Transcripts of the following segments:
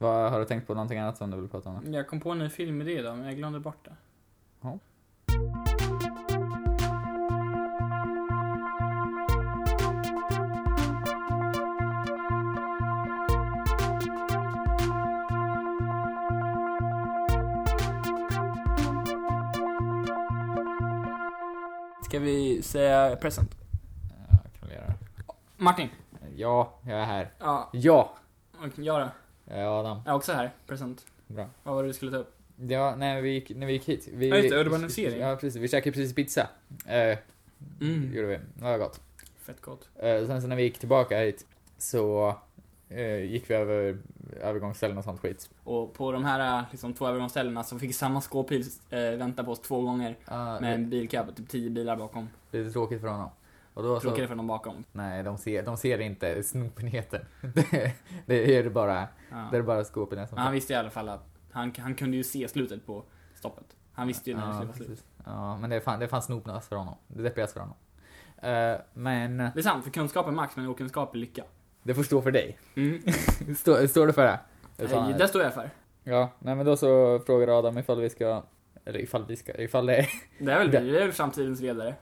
Vad, har du tänkt på någonting annat som du vill prata om? Jag kom på en ny filmidé idag, men jag glömde bort det. Ja. Ska vi säga present? Ja, kan vi göra. Martin. Ja, jag är här. Ja, Ja! och jag då? Adam. Jag är också här. Present. Bra. Vad var det du skulle ta upp? Ja, när vi gick, när vi gick hit. Vi, Ja, just det, urbanisering. Ja, precis. Vi käkade precis pizza. Eh, Mm. gjorde vi. Det var gott. Fett gott. Eh, sen så när vi gick tillbaka hit så eh, gick vi över övergångsställen och sånt skit. Och på de här liksom, två övergångsställena så fick samma skåpbil eh, vänta på oss två gånger Uh, med en bilkö på typ 10 bilar bakom. Lite tråkigt för honom. Och då så, Tråkigare för dem bakom. nej, de ser, de ser inte snopenheten. det, det är det bara, Ja. det är bara skåpen som han visste i alla fall att han, han kunde ju se slutet på stoppet. Han visste ju när det ja, skulle vara slut. ja, men det är fan, det är fan snopnas för honom. Det är deppigast för honom. Eh, men Det är sant, för kunskap är max, men okunskap är lycka. det får stå för dig. Mm. Står, står det för det? det. Nej, det står jag för. Ja, nej men då så frågar Adam ifall vi ska, eller ifall vi ska, ifall det är, Det är väl vi, det är väl framtidens ledare.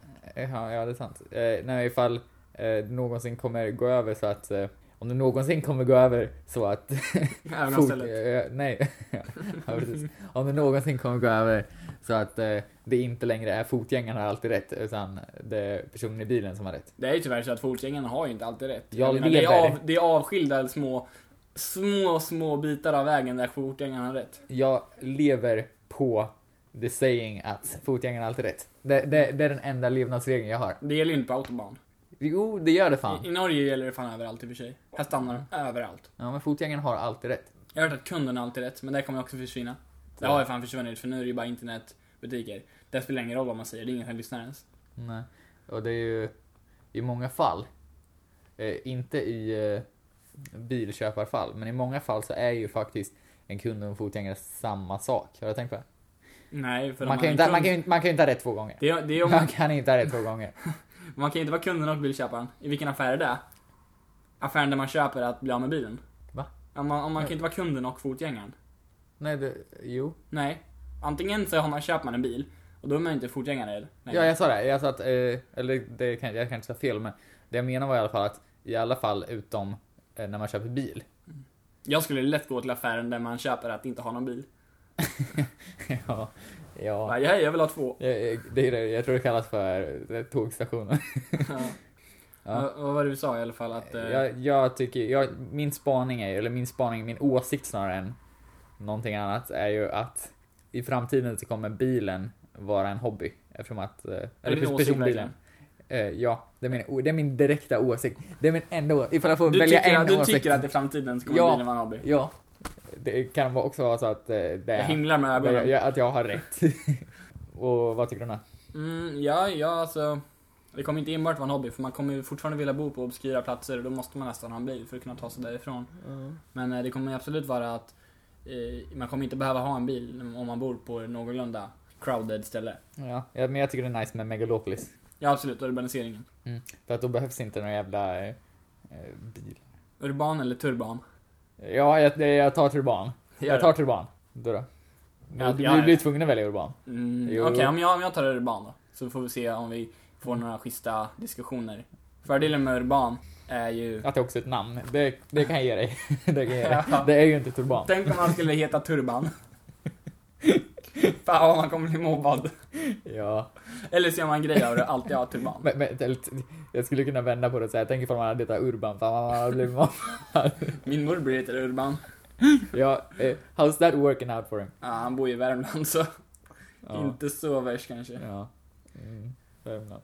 Ja, ja det är sant. Eh, nej, ifall eh, någonsin kommer gå över så att, eh, om det någonsin kommer gå över så att Övergångsstället. eh, nej, ja, precis. Om det någonsin kommer gå över så att eh, det inte längre är fotgängarna har alltid rätt, utan det är personen i bilen som har rätt. Det är ju tyvärr så att fotgängarna har ju inte alltid rätt. Jag menar, det, är av, det är avskilda små, små, små bitar av vägen där fotgängarna har rätt. Jag lever på the saying att fotgängarna har alltid rätt. Det, det, det är den enda levnadsregeln jag har. Det gäller ju inte på autobahn. Jo, det gör det I, fan. I Norge gäller det fan överallt i och för sig. Här stannar de överallt. Ja, men fotgängarna har alltid rätt. Jag har hört att kunden har alltid rätt, men det kommer också försvinna. Det har ju fan försvunnit, för nu är det ju bara internetbutiker. Det spelar ingen roll vad man säger, det är ingen som lyssnar ens. Nej. Och det är ju i många fall, eh, inte i eh, bilköparfall, men i många fall så är ju faktiskt en kund och en fotgängare samma sak. Har du tänkt på det? Nej, för Man kan, inte, kund- man, kan, ju man kan ju inte ha rätt två gånger. det det om Man kan inte ha rätt två gånger. man kan ju inte vara kunden och bilköparen. I vilken affär är det? Affären där man köper att bli av med bilen. Va? Om man, om man kan inte vara kunden och fotgängaren. Nej, det, jo. Nej. Antingen så har man, köper man en bil, och då är man inte fotgängare? Nej. Ja, jag sa det. Jag sa att, eh, eller det kan, jag kan inte säga fel, men det jag menar var i alla fall att i alla fall utom eh, när man köper bil. Jag skulle lätt gå till affären där man köper att inte ha någon bil. ja. Ja. Ja. Jag, vill ha två. Jag, det är det, jag tror det kallas för eh, tågstationen. Ja. Ja. Vad- var det du sa i alla fall? Att, eh, Jag, jag tycker, jag, min spaning är, eller min spaning, min åsikt snarare än någonting annat är ju att i framtiden så kommer bilen vara en hobby. Eftersom att, eh, eller din pers- åsikt personbilen. Eh, ja, det är, min, det är min direkta åsikt. Det är min enda åsikt. Ifall jag får du välja tycker, en att, du åsikt. tycker att i framtiden så kommer Ja. bilen vara en hobby? Ja. Det kan också vara så att eh, det Jag himlar med det, ögonen. att jag har rätt. Och vad tycker du nu? Mm, ja, ja alltså. Det kommer inte enbart vara en hobby, för man kommer ju fortfarande vilja bo på obskyra platser och då måste man nästan ha en bil för att kunna ta sig därifrån. Men eh, det kommer absolut vara att eh, man kommer inte behöva ha en bil om man bor på någorlunda crowded ställe. Ja, men jag tycker det är nice med Megalopolis. Ja, absolut, urbaniseringen. För att då behövs inte någon jävla eh, eh, bil. Urban eller turban? Ja, jag, jag tar turban. Jag tar turban. Du då? Du, ja, du blir tvungen att välja urban. Mm. Okej, om, jag, om jag tar urban då, så får vi se om vi får några schyssta diskussioner. Fördelen med urban är ju... Att det också är ett namn. Det, det kan jag ge dig. det kan jag ge dig. Det är ju inte turban. Tänk om man skulle heta Turban. Fan vad man kommer bli mobbad. Ja. Eller så gör man en grej av det, alltid ha turban. Men, men, eller, jag skulle kunna vända på det och säga, tänk ifall man hade hetat Urban. Fan man hade blivit mobbad. Min morbror heter Urban. Ja, eh, how's that working out for him? Ja, han bor i Värmland så Ja. inte så värst kanske. Ja. Mm, Värmland.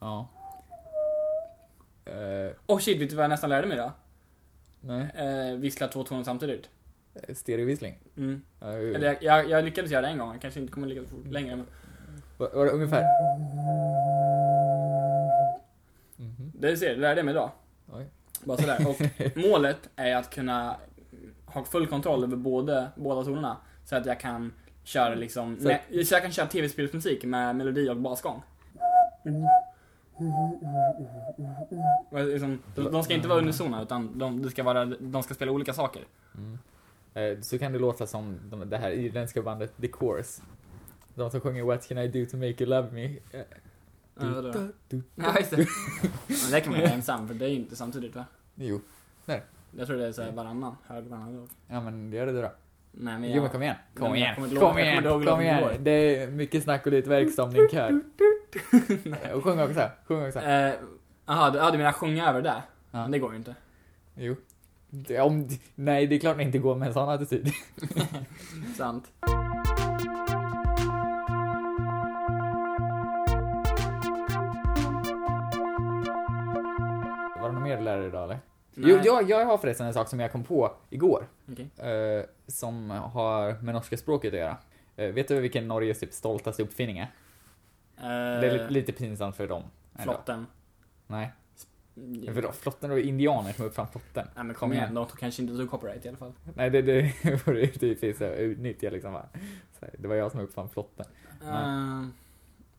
Ja. Eh, Oh shit, vet du vad jag nästan lärde mig då? nej, Eh, vissla två toner samtidigt. Stereovissling. Mm. Hur- Eller jag, jag, jag lyckades göra det en gång, jag kanske inte kommer lyckas fort längre men Var, var det ungefär? Mhm. det ser, det lärde jag mig idag. Oj. Bara sådär. Och målet är att kunna ha full kontroll över både, båda tonerna. Så att jag kan köra liksom, Så- med, så jag kan köra tv-spelsmusik med melodi och basgång. Vad- liksom, de, de ska inte vara unisona utan de, det ska vara, de ska spela olika saker. Mm. Eh, Så kan det låta som de, det här irländska bandet The Course. De som sjunger What can I do to make you love me? Eh, Ja, vadå? du, du, Ja, just det. Men det kan man göra ensam för det är ju inte samtidigt va? Jo, Jag tror det är såhär varannan, hög varannan låg. ja men det gör det du då. Nej men Jo men kom igen, Nej, kom jag igen, kom jag igen, kom igen. Det är mycket snack och lite verkstad om din kör. Och sjung också, sjung också. Eh, Jaha, du, ja, du menar sjunga över det där? Ja. Men det går ju inte. Jo. Om, nej, det är klart det inte går med en sån attityd. Sant. Var det något mer du lärde dig idag eller? Nej. Jo, jag, jag har förresten en sak som jag kom på igår. Okej. eh, som har med norska språket att göra. Eh, vet du vilken Norges typ stoltaste uppfinning är? Eh, Det är lite, lite pinsamt för dem. flotten. Nej. För då, flotten och indianer som uppfann flotten. Nej men kom igen, de kanske inte tog copyright i alla fall. Nej, det, det vore ju typiskt utnyttja liksom. bara. Så Det var jag som uppfann flotten. Eh,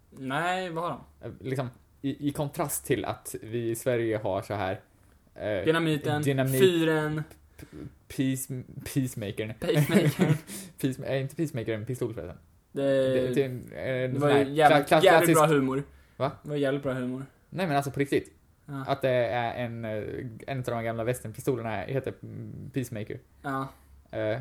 nej, vad har de? Eh, Liksom, i, I kontrast till att vi i Sverige har så här eh, Dynamiten, dynamit- fyren, peace, peacemakern. pacemaker. Peace, är inte peacemaker en pistol förresten? Det, Det, det, det, en sån var ju jävligt, jävligt bra humor. Va? Det var jävligt bra humor. Nej men alltså på riktigt. Ja. Att det är en, eh, en av de gamla västernpistolerna heter Peacemaker. ja. Eh,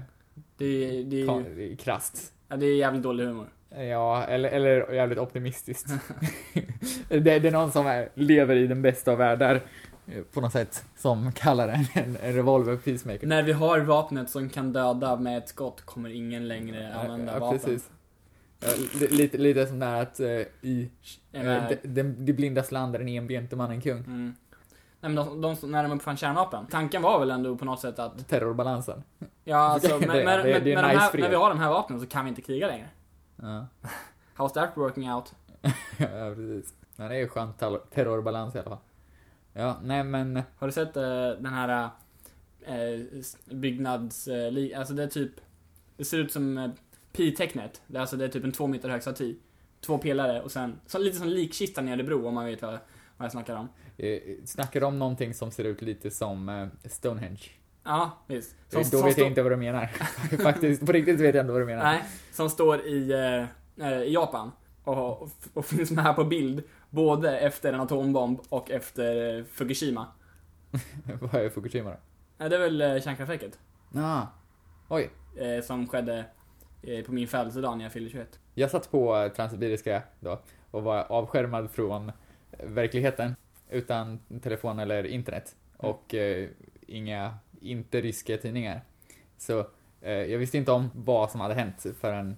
Det, är- det, är ju, krasst. ja, det är jävligt dålig humor. Ja, eller, eller jävligt optimistiskt. det, det är någon som är, lever i den bästa av världar eh, på något sätt. Som kallar en, en, en revolver Peacemaker. När vi har vapnet som kan döda med ett skott kommer ingen längre Ja, använda ja, vapen. precis. Lite, lite som där att eh, i Jag eh, menar- de, de, de blindas land är den enbente mannen kung. Mm. Nej men de, de, när de uppfann kärnvapen, tanken var väl ändå på något sätt att, Terrorbalansen. ja alltså, Det- med, det- med, det är med, med de nice här, fred. när vi har de här vapnen så kan vi inte kriga längre. Ja, How's that working out? ja precis. Men det är ju skönt terror- terrorbalans i alla fall. Ja, nej men Har du sett eh, den här s- byggnads... Li, alltså det är typ... Det ser ut som pi-tecknet. Det är alltså det är typ en två meter hög staty. Två pelare och sen, så lite som likkistan i Örebro om man vet vad, vad jag snackar om. Eh, snackar om någonting som ser ut lite som eh, Stonehenge? Ja, visst. Då Som, som vet jag inte vad du menar. Faktiskt, på riktigt vet jag inte vad du menar. Nej, som står i, eh, eh, i Japan. Och, och, och finns med här på bild. Både efter en atombomb och efter eh, Fukushima. vad är Fukushima då? Det är väl eh, kärnkraftverket. Ah. Oj. Eh, som skedde eh, på min födelsedag när jag fyllde 21. Jag satt på eh, Transsibiriska då och var avskärmad från eh, verkligheten utan telefon eller internet och eh, inga inte ryska tidningar. Så eh, jag visste inte om vad som hade hänt förrän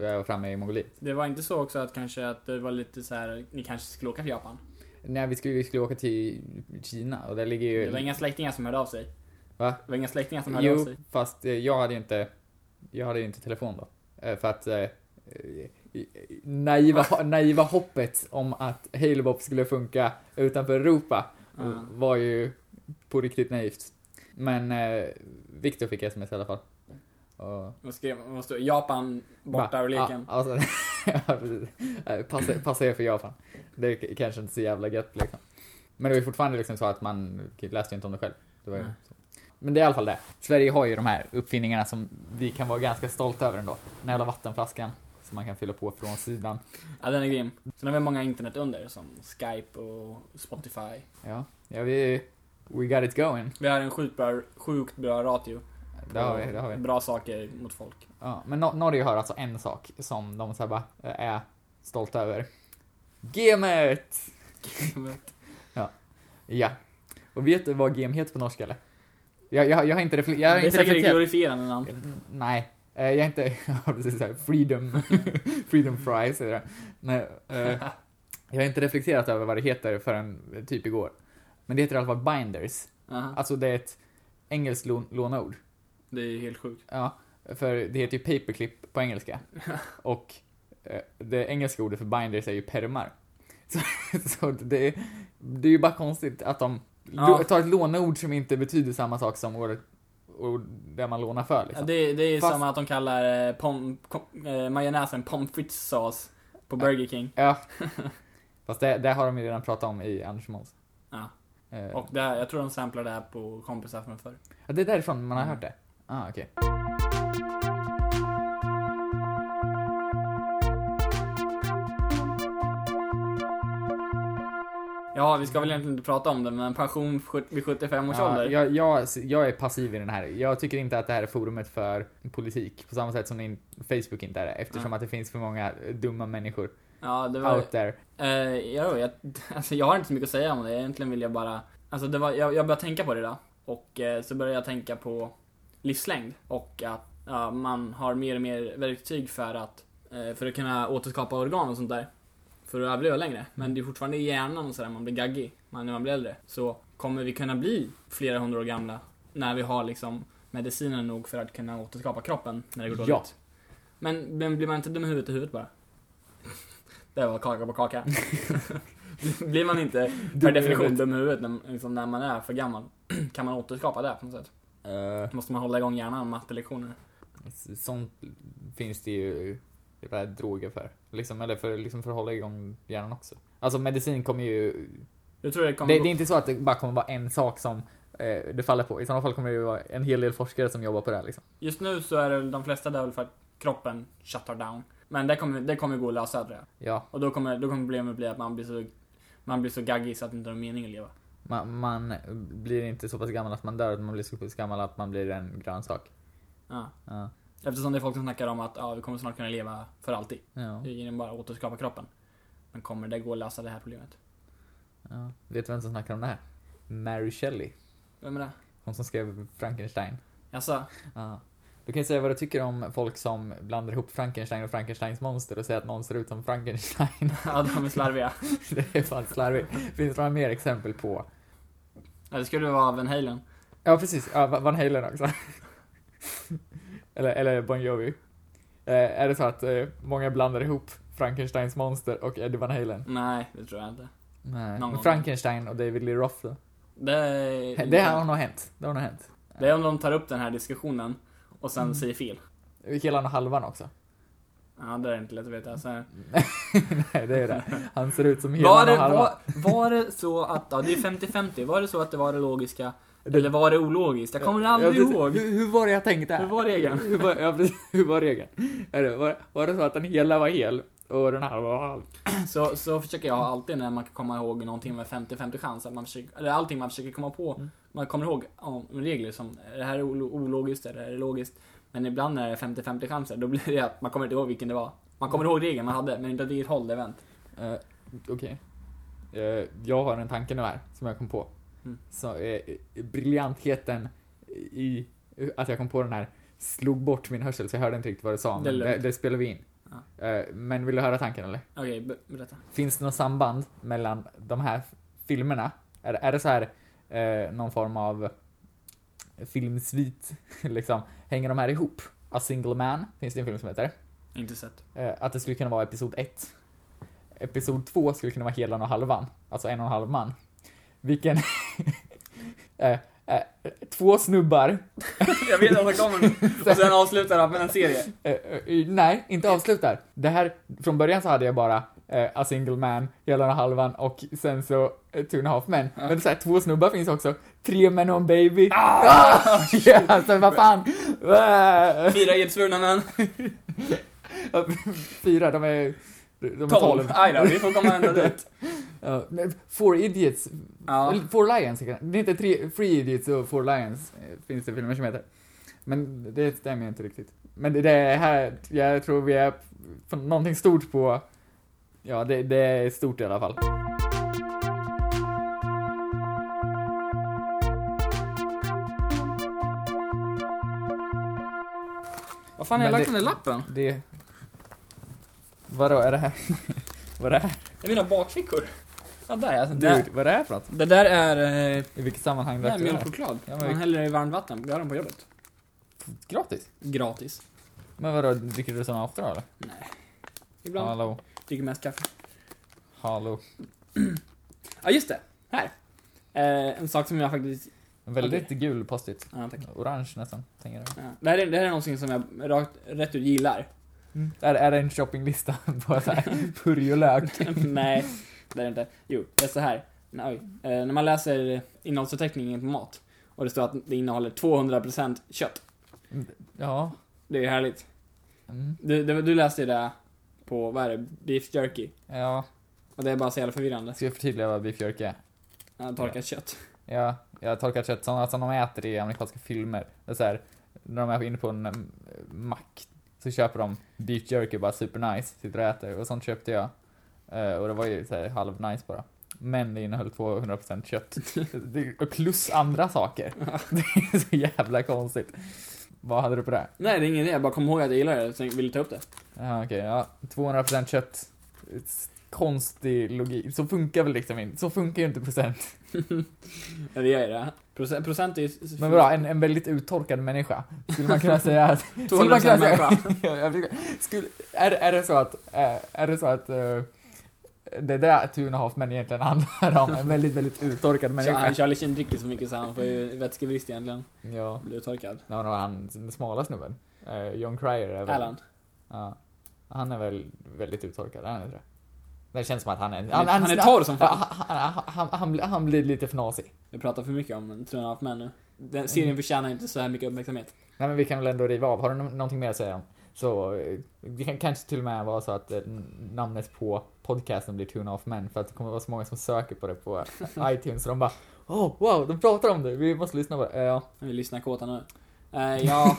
jag var framme i Mongoliet. Det var inte så också att kanske att det var lite så här, ni kanske skulle åka till Japan? Nej, vi skulle, vi skulle åka till Kina och där ligger ju... Det var inga släktingar som hörde av sig. Va? Det var inga släktingar som hörde av Jo, sig. fast eh, jag hade ju inte, jag hade ju inte telefon då. Eh, För att eh, eh, naiva, naiva hoppet om att Halebop skulle funka utanför Europa Ja. var ju på riktigt naivt. Men eh, Viktor fick sms i alla fall. Och, Vad skrev vad stod Japan borta ur leken. Ja, alltså, ja. Eh, passa, passa er för Japan. Det är kanske inte så jävla gött liksom. Men det var ju fortfarande liksom så att man läste ju inte om det själv. Det var ju Nej. Men det är i alla fall det. Sverige har ju de här uppfinningarna som vi kan vara ganska stolta över ändå. Den jävla vattenflaskan som man kan fylla på från sidan. Ja, den är grym. Sen har vi många internet under som Skype och Spotify. Ja, ja vi... We got it going. Vi har en sjukt bra, sjukt bra radio. Det har vi, det har vi. Bra saker mot folk. Ja, men Nor- Norge har alltså en sak som de så här bara eh, är stolta över. Gemet! Ja. Och vet du vad gem heter på norska eller? Jag, jag, jag har inte, refle- jag har det är inte säkert reflekterat. glorifierande namn. Nej, eh, jag är inte, precis såhär, freedom, freedom fries det. Men, eh, jag har inte reflekterat över vad det heter förrän eh, typ igår. Men det heter i alla fall binders. Aha. Alltså det är ett engelskt lån, lånord. Det är helt sjukt. Ja, för det heter ju paperclip på engelska. Och det engelska ordet för binders är ju permar. Så, så det, det är ju bara konstigt att de Ja. tar ett lånord som inte betyder samma sak som ordet och där man lånar för Ja, liksom. det, det är Fast- som att de kallar eh, pom, kom, eh, majonnäsen pommes frites sås på Burger King. Ja. Fast det, det har de ju redan pratat om i Anders Måns. Ja. Eh, Och det, jag tror de samplar det här på kompisar från förr. ja, det är därifrån man har Mm. hört det? Ah, okej. Ja, vi ska väl egentligen inte prata om det, men pension vid 75 års Ja, ålder. jag, jag, jag är passiv i den här. Jag tycker inte att det här är forumet för politik. På samma sätt som Facebook inte är det. Eftersom Ja. att det finns för många dumma människor Ja, det var... out there. Eh, ja, jag, alltså, jag har inte så mycket att säga om det. Egentligen vill jag bara... Alltså, det var, jag, jag började tänka på det idag. Och eh, så började jag tänka på livslängd. Och att ja, man har mer och mer verktyg för att, eh, för att kunna återskapa organ och sånt där. För att överleva längre. Men det är fortfarande i hjärnan och sådär, man blir gaggig när man blir äldre. Så kommer vi kunna bli flera hundra år gamla när vi har liksom medicinen nog för att kunna återskapa kroppen när det går dåligt. Ja. Men, men blir man inte dum i huvudet i huvudet bara? Det var kaka på kaka. blir man inte per definition dum i huvudet när, liksom, när man är för gammal? kan man återskapa det på något sätt? Eh, Måste man hålla igång hjärnan mattelektioner? sånt finns det ju jävla droger för. Liksom, eller för, liksom för att hålla igång hjärnan också. Alltså medicin kommer ju... Jag tror det Det, kommer det gå- är inte så att det bara kommer vara en sak som eh, det faller på. I sådana fall kommer det ju vara en hel del forskare som jobbar på det här liksom. Just nu så är det de flesta där väl för att kroppen shuttar down. Men det kommer, det kommer gå att lösa jag. Ja, Och då kommer, då kommer problemet bli att man blir så, man blir så gaggig så att det inte har mening att leva. man, man blir inte så pass gammal att man dör, utan man blir så pass gammal att man blir en grönsak. Ja. Ja. Eftersom det är folk som snackar om att ja, vi kommer snart kunna leva för alltid. Ja. Genom bara återskapa kroppen. Men kommer det gå att lösa det här problemet? ja. Vet du vem som snackar om det här? Mary Shelley. Vem är det? Hon som skrev Frankenstein. Jaså? Ja. Du kan ju säga vad du tycker om folk som blandar ihop Frankenstein och Frankensteins monster och säger att någon ser ut som Frankenstein. Ja, de är slarviga. det är fan slarvigt. Finns det några mer exempel på? Ja, det skulle vara Van Halen. Ja, precis. Ja, Van Halen också. eller, eller Bon Jovi. Eh, är det så att eh, många blandar ihop Frankensteins monster och Eddie Van Halen? Nej, det tror jag inte. Nej. Någon Men. Frankenstein och David Lee Roth då? Det. Det har nog hänt. Det har nog hänt. Det är om de tar upp den här diskussionen och sen Mm. säger fel. Helan och halvan också. Ja, det är inte lätt att veta. Så, Nej, det är det. Han ser ut som helan och halvan. var, var det så att, ja det är 50-50, var det så att det var det logiska? Eller var det ologiskt? Jag kommer aldrig Ja, precis. ihåg. Hur, hur var det jag tänkte? Hur var regeln? Hur var, ja, precis. hur var regeln? Var, var det så att den hela var hel och den halva var halv? Så, så försöker jag alltid när man kan komma ihåg någonting med 50-50 chans, att man försöker, eller allting man försöker komma på, Mm. man kommer ihåg om regler som, är det här är olo- ologiskt, eller är det logiskt? Men ibland när det är 50-50 chanser, då blir det att man kommer inte ihåg vilken det var. Man kommer ihåg regeln man hade, men inte åt vilket håll det vänt. Uh, Okej. Eh, jag har en tanke nu här, som jag kom på. Mm. Så, eh, briljantheten i att jag kom på den här slog bort min hörsel, så jag hörde inte riktigt vad du sa. Men det, det spelar vi in. Eh, men vill du höra tanken eller? Okej, be- berätta. Finns det något samband mellan de här filmerna? Är, är det så här eh, någon form av filmsvit, liksom? Hänger de här ihop? A Single Man, finns det en film som heter. Inte sett. Eh, att det skulle kunna vara episod 1. Episod 2 skulle kunna vara helan och halvan, alltså en och en halv man. Vilken... eh, eh, två snubbar. jag vet att det kommer, och sen avslutar han med en serie. Eh, eh, nej, inte avslutar. Det här, från början så hade jag bara eh, A Single Man, helan och halvan och sen så eh, Two and a Half Men. Men så här, två snubbar finns också. Tre män och en baby. Ah! ja, alltså vad fan. Ah! Fyra edsvurna män. Fyra, de är... De är Tolv. tolv. Aj då, vi får komma ända dit. Four Idiots. Ja. Four Lions. Det är inte tre, Three Idiots och Four Lions. eh, Finns det filmer som heter. Men det stämmer inte riktigt. Men det, det här, jag tror vi är på någonting stort på... Ja, det, det är stort i alla fall. Vad fan har jag lagt det- den där lappen? Det... Vadå, är det här? vad är det här? Det är mina bakfickor. Ja, där ja. Dude, vad är det här för något? Det där är, eh, I vilket sammanhang det är mjölkchoklad. Ja, men- Man häller i varmt vatten, vi har den på jobbet. Gratis? Gratis. Men vadå, dricker du såna ofta då eller? Nej. Ibland. Hallå? Dricker mest kaffe. Hallå? Ja, just det. Här. Eh, en sak som jag faktiskt... Väldigt gul post-it. Ja. Orange nästan, tänker jag. Ja. Det, här är, det här är någonting som jag rakt, rätt ut gillar. Är, är det en shoppinglista på purjolök? Nej. Det är det inte. Jo, det är så här. Oj. Eh, när man läser innehållsförteckningen på mat och det står att det innehåller 200% kött. Ja. Det är ju härligt. Mm. Du, du, du läste ju det på, vad är det, beef jerky. Ja. Och det är bara så jävla förvirrande. Ska jag förtydliga vad beef jerky är? Ja, torkat kött. Ja, jag torkat kött sådana som de äter i amerikanska filmer. Det är så här, när de är inne på en mm, mack så köper de beef jerky, bara super nice, sitter och äter. Och sånt köpte jag. Eh, och det var ju så här, halv nice bara. Men det innehöll 200% kött. Plus andra saker. Det är så jävla konstigt. Vad hade du på det? Nej, det är ingen idé. Jag bara kom ihåg att jag gillar det, så jag ville ta upp det. Ja, okej, ja. 200% kött. Konstig logik. Så funkar väl liksom inte. Så funkar ju inte procent. Ja, det gör ju det. Procent, procent är ju... Men vadå, en, en väldigt uttorkad människa? Skulle man kunna säga att... 200% skulle man kunna säga- människa. Skulle, är, är det så att, eh, är det så att eh, det är det Two and a Half Men egentligen handlar om? En väldigt, väldigt uttorkad människa? han Charlie Sheen dricker så mycket så han får ju vätskebrist egentligen. Ja. Blir torkad. Nej, men han, den smala snubben. Eh, John Cryer är väl... Alan. Ja. Han är väl väldigt uttorkad, är han inte det? Det känns som att han är... Han, han är torr som Ja, fan. han, han, han, han, blir- han blir lite fnasig. Vi pratar för mycket om Two and a half men nu. Den serien förtjänar inte så här mycket uppmärksamhet. Nej men vi kan väl ändå riva av. Har du nå- någonting mer att säga om? Så eh, det kan kanske till och med vara så att eh, namnet på podcasten blir Tune Off Men för att det kommer vara så många som söker på det på iTunes så de bara Oh wow, de pratar om det, vi måste lyssna på det. Ja. Vi lyssnar kåta nu. Eh, ja,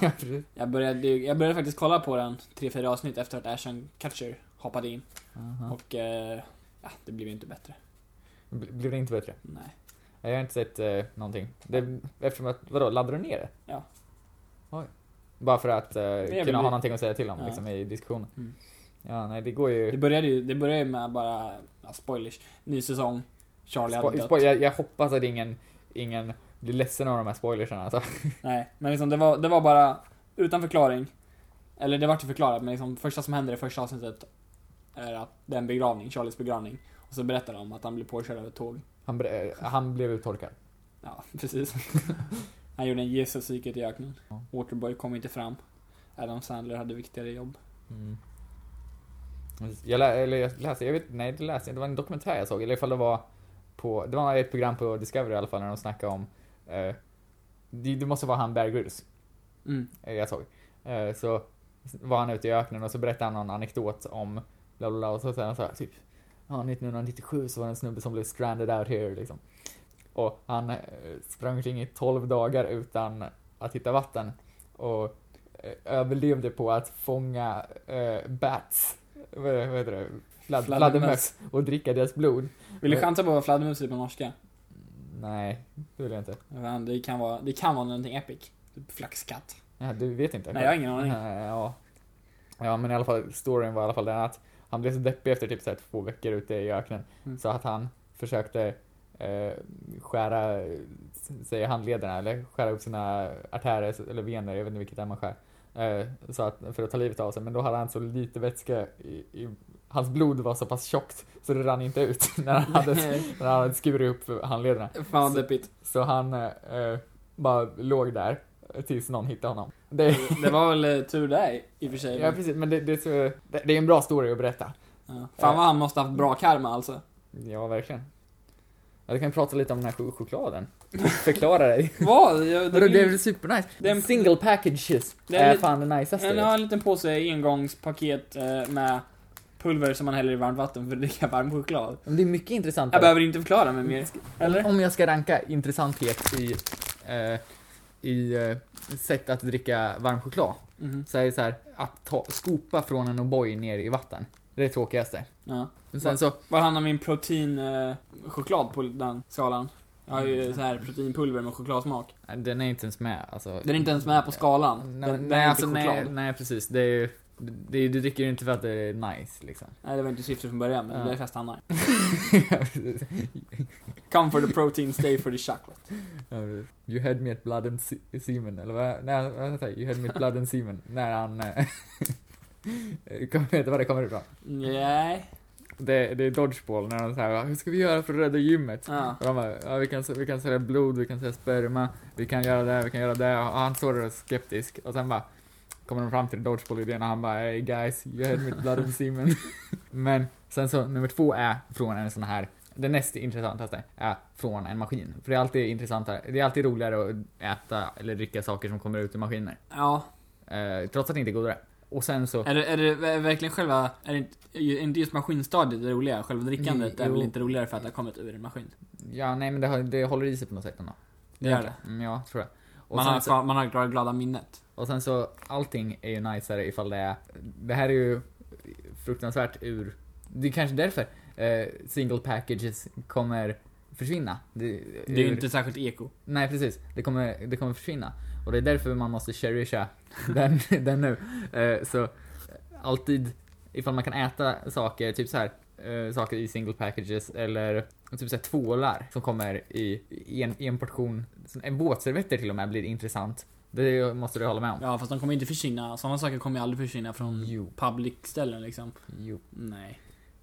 jag började, jag började faktiskt kolla på den tre, fyra avsnitt efter att Ashton Kutcher hoppade in. Aha. Och, eh, ja, det blev ju inte bättre. Bl- Blev det inte bättre? Nej. Jag har inte sett eh, någonting. Det, eftersom att, vadå, laddade du ner det? Ja. Oj. Bara för att eh, kunna ha någonting att säga till om Ja. liksom, i diskussionen. Mm. Ja, nej det går ju... Det började ju, det började ju med bara, ja, spoilers. Ny säsong. Charlie hade Spo- dött. spo- jag, jag hoppas att ingen, ingen blir ledsen av de här spoilersarna alltså. Nej, men liksom det var, det var bara utan förklaring. Eller det vart ju förklarat, men liksom första som händer i första avsnittet är att det är en begravning, Charlies begravning. Och så berättar de att han blir påkörd av ett tåg. Han, bre- han blev uttorkad. Ja, precis. han gjorde en Jesus-psyket i öknen. Ja. Waterboy kom inte fram. Adam Sandler hade viktigare jobb. Mm. Jag, lä- eller jag läste, jag vet nej det läste jag, det var en dokumentär jag såg, eller ifall det var på, det var ett program på Discovery i alla fall när de snackade om, eh, det, det måste vara han Bear Grylls, Mm. eh, jag såg. Eh, så var han ute i öknen och så berättade han någon anekdot om bla bla bla och så säger han så här, typ, ja 1997 så var det en snubbe som blev stranded out here liksom. Och han eh, sprang omkring i 12 dagar utan att hitta vatten och eh, överlevde på att fånga eh, bats, vad vad heter det, Flad, Fladdermöss. fladdermöss och dricka deras blod. Vill du chansa på vad fladdermus är på norska? Nej, det vill jag inte. Fan, Det kan vara, det kan vara någonting epic. Typ flaxkatt. Ja, du vet inte? Nej, jag har ingen aning. Ja. ja, men i alla fall, storyn var i alla fall den att han blev så deppig efter typ så här två veckor ute i öknen. Mm. Så att han försökte eh, skära, säger handlederna, eller skära upp sina artärer, eller vener, jag vet inte vilket det är man skär. Eh, så att, för att ta livet av sig, men då hade han så lite vätska i, i hans blod var så pass tjockt så det rann inte ut när han hade, när han hade skurit upp handlederna. Fan vad deppigt. Så han eh, eh, bara låg där tills någon hittade honom. Det, Det var väl eh, tur där i- i och för sig. ja precis, men det, det, är så, det, det är en bra story att berätta. Ja. Fan vad han måste haft bra karma alltså. Ja, verkligen. Ja, du kan prata lite om den här ch- chokladen. Förklara dig. Vad? Jag- det är väl supernice? Det är en- Single packages Det är fan det najsaste. Den har en liten påse engångspaket eh, med pulver som man häller i varmt vatten för att dricka varm choklad. Men det är mycket intressant. Jag behöver inte förklara mig mer. Eller? Om jag ska ranka intressanthet i, eh, i eh, sätt att dricka varm choklad, Mhm. så är det så här att ta, skopa från en O'boy ner i vatten. Det är det tråkigaste. Ja. Men sen så, Var hamnar min protein eh, choklad på den skalan? Jag har ju så här proteinpulver med chokladsmak. den är inte ens med alltså. Den är inte ens med på skalan. Nej, Den, den nej, är alltså, inte nej, choklad. nej precis. Det är ju, det, du dricker ju inte för att det är nice liksom. Nej, det var inte syftet från början, men Ja. det är fast hamnar. Come for the protein, stay for the chocolate. you had me at blood and se- semen, eller vad, nej, vad det? You had me at blood and semen, när han... eh, Kommer du veta var det kommer ifrån? Nej. Det, det är dodgeball, när de säger hur ska vi göra för att rädda gymmet? Ja. Och de bara, ja, vi, kan, vi kan sälja blod, vi kan sälja sperma, vi kan göra det, vi kan göra det. Och han står där och är skeptisk. Och sen bara kommer de fram till dodgeball-idén och han bara, hey guys, you had me at blood and semen. Men Sen så nummer två är från en sån här, det näst intressantaste är från en maskin. För det är alltid intressantare, det är alltid roligare att äta eller dricka saker som kommer ut ur maskiner. Ja. Eh, trots att det inte är godare. Och sen så, Är det, är det ver- verkligen själva, är det inte, är inte just maskinstadiet det roliga? Själva drickandet är Jo. väl inte roligare för att det har kommit ur en maskin? ja nej men det, har, det håller i sig på något sätt ändå. Det gör det. Mm, ja, tror jag. Och Man har, så, man har glada, glada minnet. Och sen så, allting är ju najsare ifall det är, det här är ju fruktansvärt ur, det är kanske därför eh, single packages kommer försvinna. Det, Det är ju inte särskilt eko. Nej precis, det kommer, det kommer försvinna. Och det är därför man måste cherisha den, den nu. Eh, så alltid, ifall man kan äta saker, typ så här eh, saker i single packages eller typ så här tvålar som kommer i, i, en, i en portion, en våtservetter till och med blir intressant. Det måste du hålla med om. Ja fast de kommer inte försvinna, sådana saker kommer aldrig försvinna från Jo. public ställen liksom. Jo. Nej.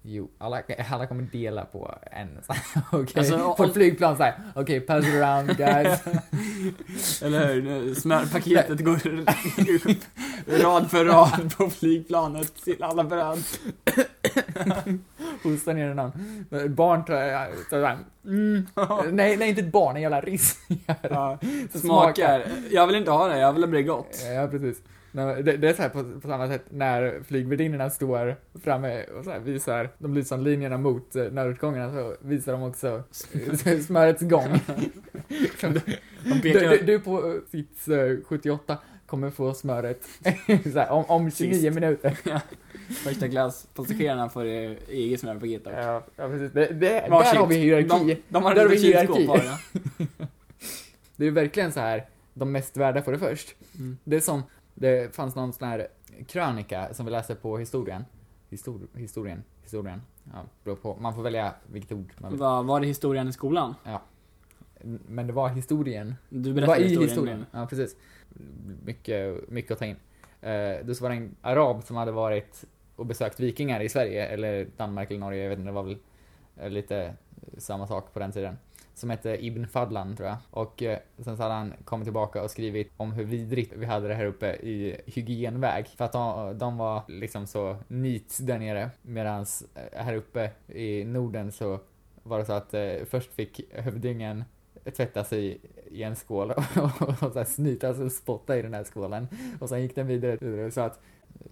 Jo, alla, alla kommer dela på en Okej, Alltså, på ett flygplan såhär. Okej, pass it around guys. Eller hur? Smörpaketet går rad för rad på flygplanet till alla bröd. Hosta ner någon. Barn tar, tar såhär. Mm. Nej, nej, inte ett barn, en jävla risningar. Ja, smakar. Jag vill inte ha det, jag vill att det gott. Ja, precis. Det, det är så här på, på samma sätt när flygvärdinnorna står framme och så visar de Lysandlinjerna mot eh, nödutgångarna så visar de också eh, smörets gång. Du, du, du på eh, sits eh, 78 kommer få smöret här, om, om 29 Sist. minuter. första klass passagerarna får eh, eget smörpaket också. Ja, ja precis. Det, det, där har vi hierarki. De, de har Där har vi hierarki. bara. Det är verkligen så här, de mest värda får det först. Mm. Det är som, det fanns någon sån här krönika som vi läste på historien. Histor, historien, historien. Ja, beror på, man får välja vilket ord man vill. Vad var det historien i skolan? Men det var historien. Du Det var berättade i historien. nu. Ja, precis. Mycket, mycket att ta in. Eh, det så var det en arab som hade varit och besökt vikingar i Sverige, eller Danmark eller Norge, jag vet inte, det var väl eh, lite samma sak på den tiden. Som hette Ibn Fadlan tror jag. Och eh, sen så hade han kommit tillbaka och skrivit om hur vidrigt vi hade det här uppe i hygienväg. För att de, de var liksom så neat där nere. Medan eh, här uppe i Norden så var det så att eh, först fick hövdingen tvätta sig i en skål och, och, så här snyta sig och spotta i den här skålen. Och sen gick den vidare, så att,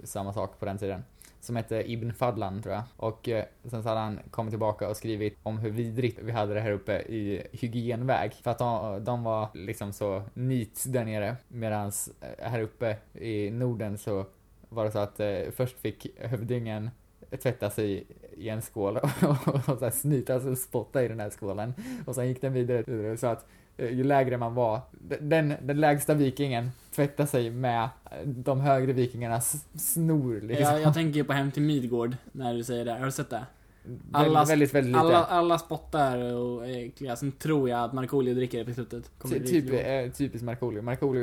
samma sak på den tiden. Som hette Ibn Fadlan tror jag. Och eh, sen så hade han kommit tillbaka och skrivit om hur vidrigt vi hade det här uppe i hygienväg. För att de, de var liksom så neat där nere. Medan eh, här uppe i Norden så var det så att eh, först fick hövdingen tvätta sig i en skål och, och, så här snyta sig och spotta i den här skålen. Och sen gick den vidare, vidare så att eh, ju lägre man var, den, den lägsta vikingen tvättade sig med de högre vikingarnas snor liksom. Jag, jag tänker på Hem till Midgård när du säger det. Har du sett det? alla- väldigt, väldigt. Alla, alla spottar och är äckliga. Sen tror jag att Markoolio dricker det på slutet. Ty, typ, eh, typiskt Markoolio. Markoolio